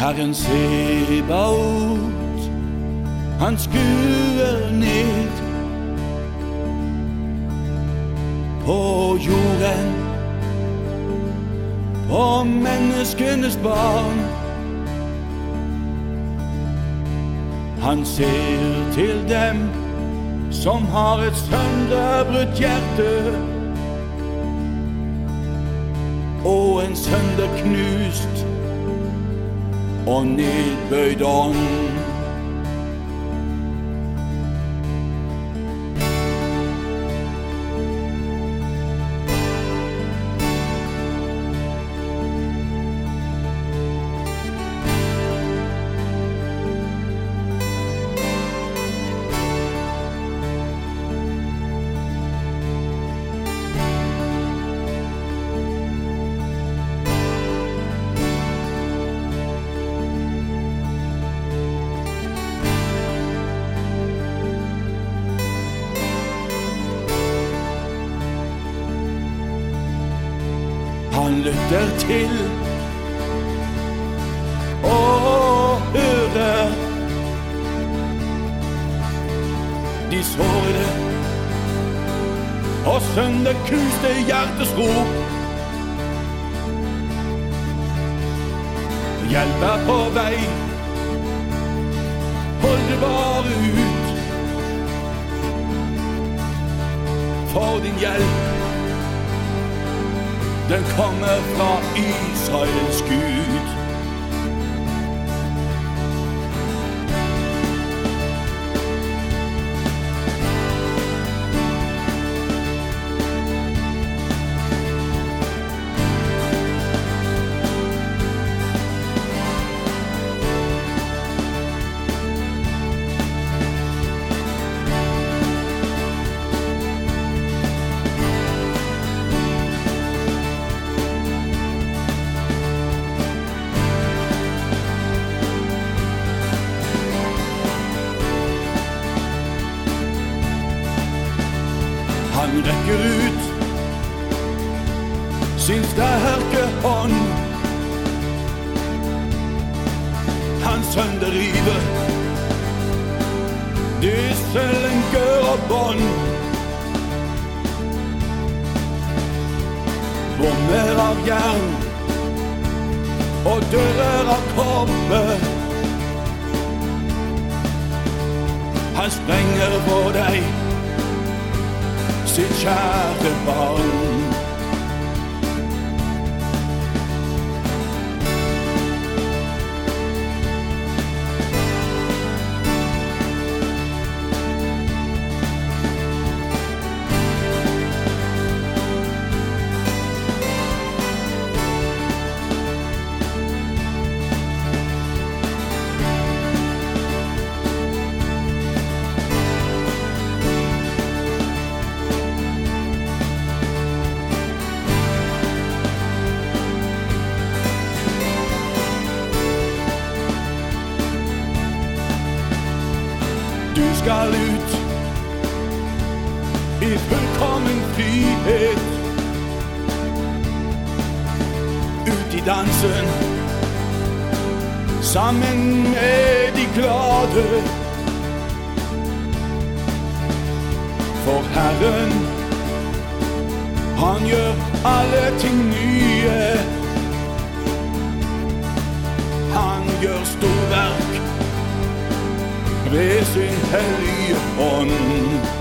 Herren Sebaot, han skuer ned på jorden, på menneskenes barn. Han ser til dem som har et sønderbrutt hjerte. Og en sønderknust og on niet bedankt. Lytter til. Og hører. De sårede og sønderknuste hjertes rop. Hjelp er på vei, hold det bare ut. For din hjelp den kommer fra Israels Gud. Han rekker ut sin sterke hånd. Han sønderriver disse lenker og bånd. Bommer av jern og dører av kobber. Han sprenger for deg sind Schäden bald. Skal ut i fullkommen frihet. Ut i dansen sammen med de glade. For Herren, han gjør alle ting nye. Han gjør storverk Wir Grüß in und